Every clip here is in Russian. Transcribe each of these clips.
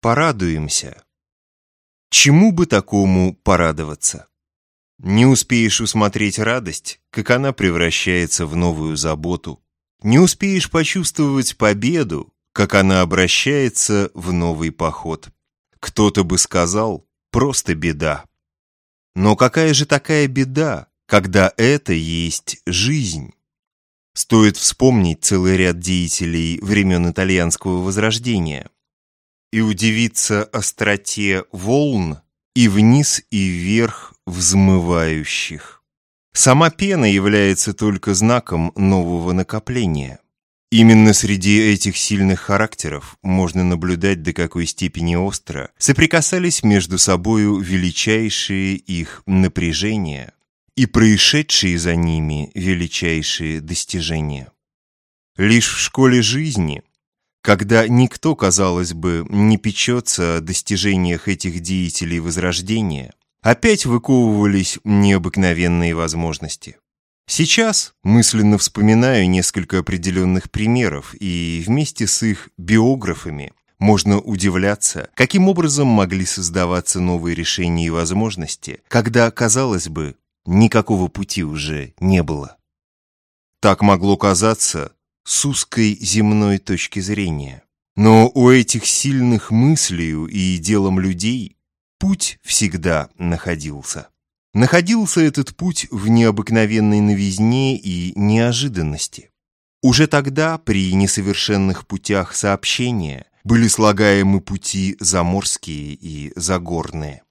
порадуемся. Чему бы такому порадоваться? Не успеешь усмотреть радость, как она превращается в новую заботу. Не успеешь почувствовать победу, как она обращается в новый поход. Кто-то бы сказал, просто беда. Но какая же такая беда, когда это есть жизнь? Стоит вспомнить целый ряд деятелей времен итальянского возрождения и удивиться остроте волн и вниз и вверх взмывающих. Сама пена является только знаком нового накопления. Именно среди этих сильных характеров можно наблюдать, до какой степени остро соприкасались между собою величайшие их напряжения и происшедшие за ними величайшие достижения. Лишь в школе жизни, когда никто, казалось бы, не печется о достижениях этих деятелей Возрождения, опять выковывались необыкновенные возможности. Сейчас мысленно вспоминаю несколько определенных примеров, и вместе с их биографами можно удивляться, каким образом могли создаваться новые решения и возможности, когда, казалось бы, никакого пути уже не было. Так могло казаться с узкой земной точки зрения. Но у этих сильных мыслью и делом людей путь всегда находился. Находился этот путь в необыкновенной новизне и неожиданности. Уже тогда, при несовершенных путях сообщения, были слагаемы пути заморские и загорные.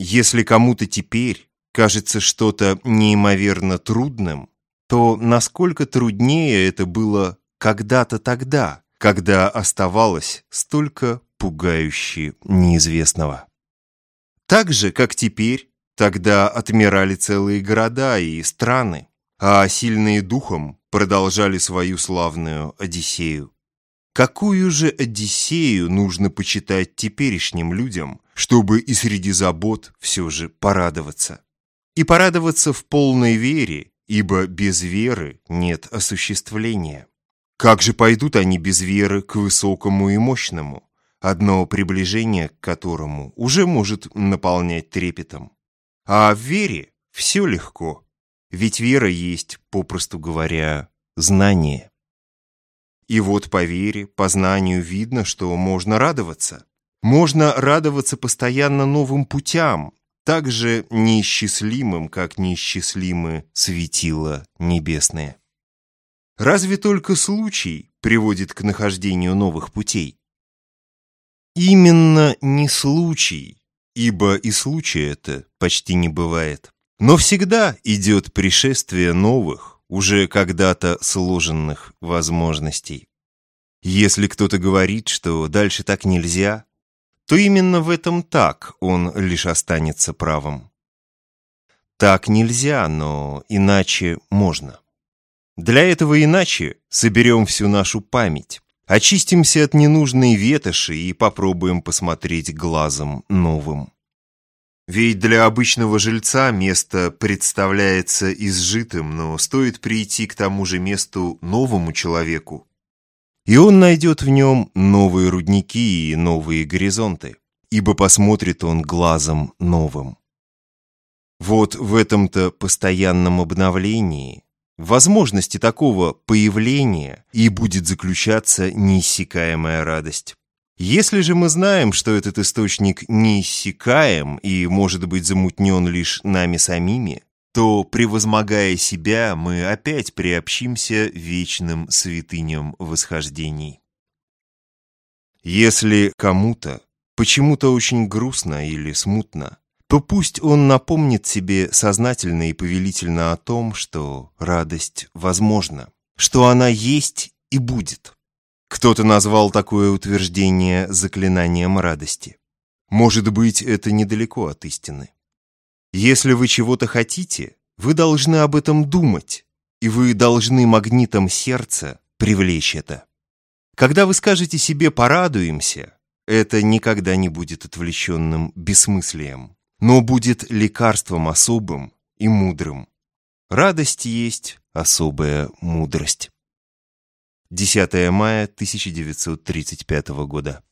Если кому-то теперь кажется что-то неимоверно трудным, то насколько труднее это было когда-то тогда, когда оставалось столько пугающе неизвестного. Так же, как теперь, Тогда отмирали целые города и страны, а сильные духом продолжали свою славную Одиссею. Какую же Одиссею нужно почитать теперешним людям, чтобы и среди забот все же порадоваться? И порадоваться в полной вере, ибо без веры нет осуществления. Как же пойдут они без веры к высокому и мощному, одно приближение к которому уже может наполнять трепетом? А в вере все легко, ведь вера есть, попросту говоря, знание. И вот по вере, по знанию видно, что можно радоваться. Можно радоваться постоянно новым путям, так же неисчислимым, как неисчислимы светила небесные. Разве только случай приводит к нахождению новых путей? Именно не случай, ибо и случая это почти не бывает. Но всегда идет пришествие новых, уже когда-то сложенных возможностей. Если кто-то говорит, что дальше так нельзя, то именно в этом так он лишь останется правым. Так нельзя, но иначе можно. Для этого иначе соберем всю нашу память, Очистимся от ненужной ветоши и попробуем посмотреть глазом новым. Ведь для обычного жильца место представляется изжитым, но стоит прийти к тому же месту новому человеку, и он найдет в нем новые рудники и новые горизонты, ибо посмотрит он глазом новым. Вот в этом-то постоянном обновлении возможности такого появления и будет заключаться неиссякаемая радость. Если же мы знаем, что этот источник неиссякаем и может быть замутнен лишь нами самими, то, превозмогая себя, мы опять приобщимся вечным святыням восхождений. Если кому-то почему-то очень грустно или смутно, то пусть он напомнит себе сознательно и повелительно о том, что радость возможна, что она есть и будет. Кто-то назвал такое утверждение заклинанием радости. Может быть, это недалеко от истины. Если вы чего-то хотите, вы должны об этом думать, и вы должны магнитом сердца привлечь это. Когда вы скажете себе «порадуемся», это никогда не будет отвлеченным бессмыслием но будет лекарством особым и мудрым. Радость есть особая мудрость. 10 мая 1935 года.